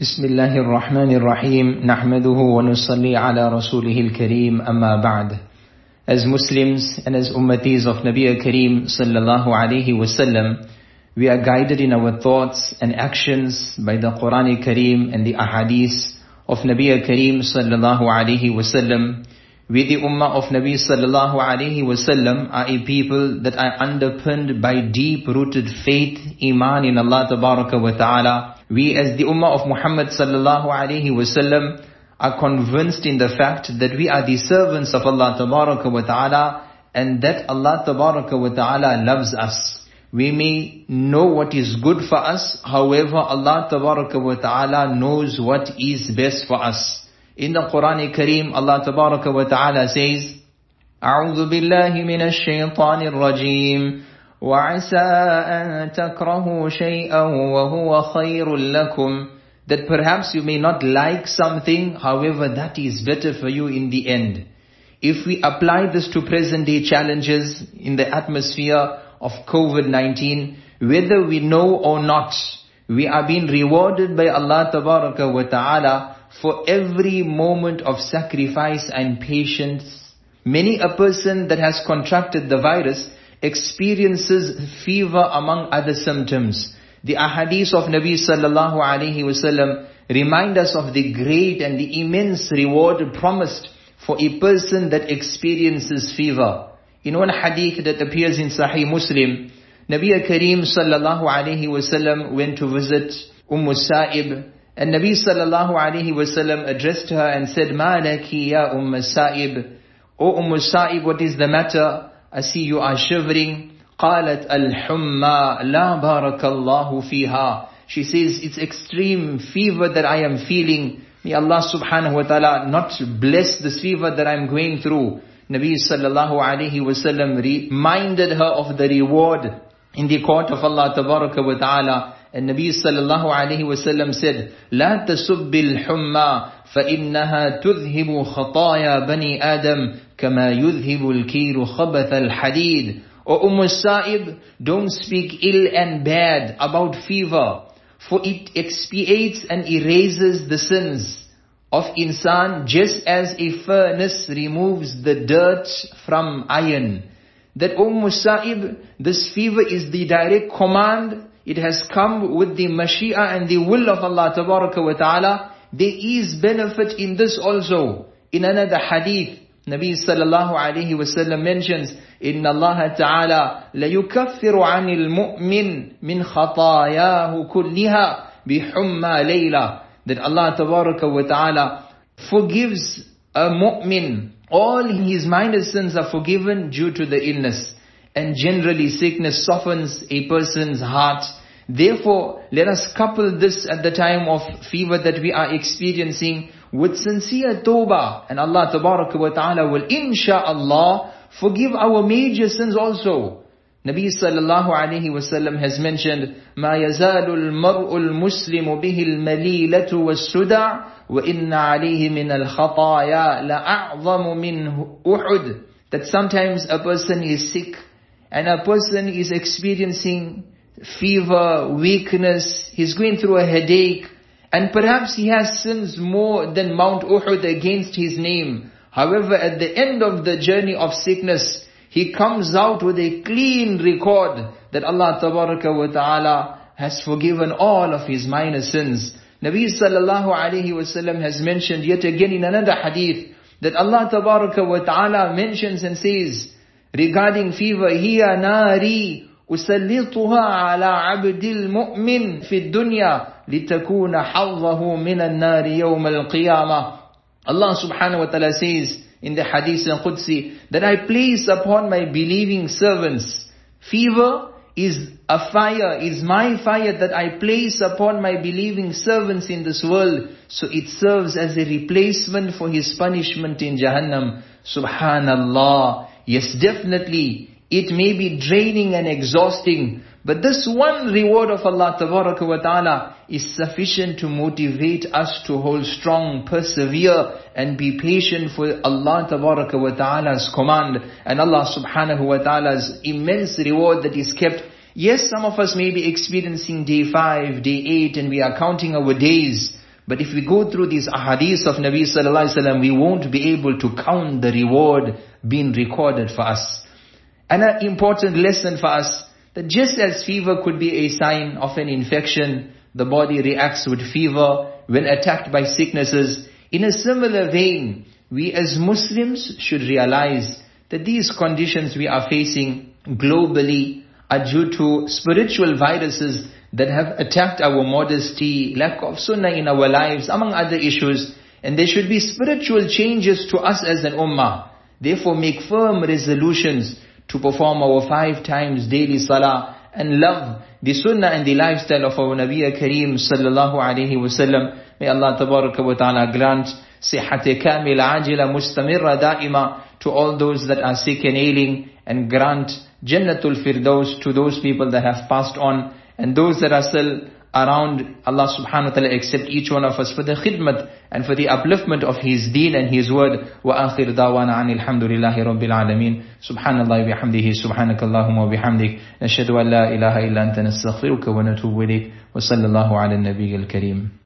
بسم الله الرحمن الرحيم نحمده ونصلي على رسوله الكريم أما بعد As Muslims and as ummatis of Nabi Kareem sallallahu alayhi wasallam, we are guided in our thoughts and actions by the Quran Kareem and the ahadith of Nabi Kareem sallallahu alayhi wasallam. We the ummah of Nabi sallallahu alayhi wasallam are a people that are underpinned by deep rooted faith, iman in Allah tabaraka wa ta'ala. We as the ummah of Muhammad sallallahu alayhi wasallam are convinced in the fact that we are the servants of Allah tabaraka wa ta'ala and that Allah tabaraka wa ta'ala loves us. We may know what is good for us, however Allah tabaraka wa ta'ala knows what is best for us. In the Quran Kareem, Allah Tabaraka wa Ta'ala says, أعوذ بالله من الشيطان الرجيم وعسى أن تكرهوا شيئا وهو خير لكم That perhaps you may not like something, however that is better for you in the end. If we apply this to present day challenges in the atmosphere of COVID-19, whether we know or not, we are being rewarded by Allah Tabaraka wa Ta'ala for every moment of sacrifice and patience. Many a person that has contracted the virus experiences fever among other symptoms. The ahadith of Nabi sallallahu alaihi wasallam remind us of the great and the immense reward promised for a person that experiences fever. In one hadith that appears in Sahih Muslim, Nabi Kareem sallallahu alaihi wasallam went to visit Umm Sa'ib and Nabi sallallahu alayhi wasallam addressed her and said, Ma laki ya Umm Sa'ib. O Umm Sa'ib, what is the matter? I see you are shivering. قالت الحمى لا بارك الله فيها. She says, it's extreme fever that I am feeling. May Allah subhanahu wa ta'ala not bless this fever that I'm going through. Nabi sallallahu alayhi wasallam reminded her of the reward in the court of Allah tabaraka wa ta'ala. And Nabi sallallahu alayhi wasallam said, لا تسب الحمى فإنها تذهب خطايا بني آدم كما يذهب الكير خبث الحديد. O Umm Sa'ib, don't speak ill and bad about fever, for it expiates and erases the sins of insan just as a furnace removes the dirt from iron. That Umm Sa'ib, this fever is the direct command it has come with the mashia and the will of Allah Tabaraka wa Ta'ala. There is benefit in this also. In another hadith, Nabi sallallahu alayhi wasallam mentions, إن الله تعالى ليكفر عن المؤمن من خطاياه كلها بحمى ليلة that Allah Tabaraka wa Ta'ala forgives a mu'min. All his minor sins are forgiven due to the illness. And generally sickness softens a person's heart. Therefore, let us couple this at the time of fever that we are experiencing with sincere tawbah. And Allah Tabaraka wa Ta'ala will insha'Allah forgive our major sins also. Nabi sallallahu alayhi wasallam has mentioned, ما يزال المرء المسلم به المليلة والسدع وإن عليه من الخطايا لأعظم منه أحد. That sometimes a person is sick and a person is experiencing fever, weakness, he's going through a headache, and perhaps he has sins more than Mount Uhud against his name. However, at the end of the journey of sickness, he comes out with a clean record that Allah wa ta'ala has forgiven all of his minor sins. Nabi sallallahu alayhi wasallam has mentioned yet again in another hadith that Allah wa ta'ala mentions and says regarding fever, hiya nari أسلطها على عبد المؤمن في الدنيا لتكون حظه من النار يوم القيامة Allah subhanahu wa ta'ala says in the hadith and Qudsi that I place upon my believing servants fever is a fire, is my fire that I place upon my believing servants in this world. So it serves as a replacement for his punishment in Jahannam. Subhanallah. Yes, definitely. It may be draining and exhausting, but this one reward of Allah wa ta'ala is sufficient to motivate us to hold strong, persevere and be patient for Allah wa ta'ala's command and Allah subhanahu wa ta'ala's immense reward that is kept. Yes, some of us may be experiencing day 5, day 8 and we are counting our days. But if we go through these ahadith of Nabi sallallahu alaihi wasallam, we won't be able to count the reward being recorded for us. An important lesson for us, that just as fever could be a sign of an infection, the body reacts with fever when attacked by sicknesses. In a similar vein, we as Muslims should realize that these conditions we are facing globally are due to spiritual viruses that have attacked our modesty, lack of sunnah in our lives, among other issues. And there should be spiritual changes to us as an ummah. Therefore make firm resolutions to perform our five times daily salah and love the sunnah and the lifestyle of our Nabi Kareem sallallahu alayhi wasallam. May Allah tabaraka wa ta'ala grant sihat kamil ajila mustamirra da'ima to all those that are sick and ailing and grant Jannatul Firdaus to those people that have passed on and those that are still around Allah subhanahu wa ta'ala accept each one of us for the khidmat and for the upliftment of His deen and His word. Wa akhir dawana anil hamdulillahi rabbil alameen. Subhanallah bihamdihi subhanakallahumma wa bihamdik. Nashhadu an la ilaha illa anta nastaghfiruka wa natubu ilayk. Wa sallallahu ala nabiyyil kareem.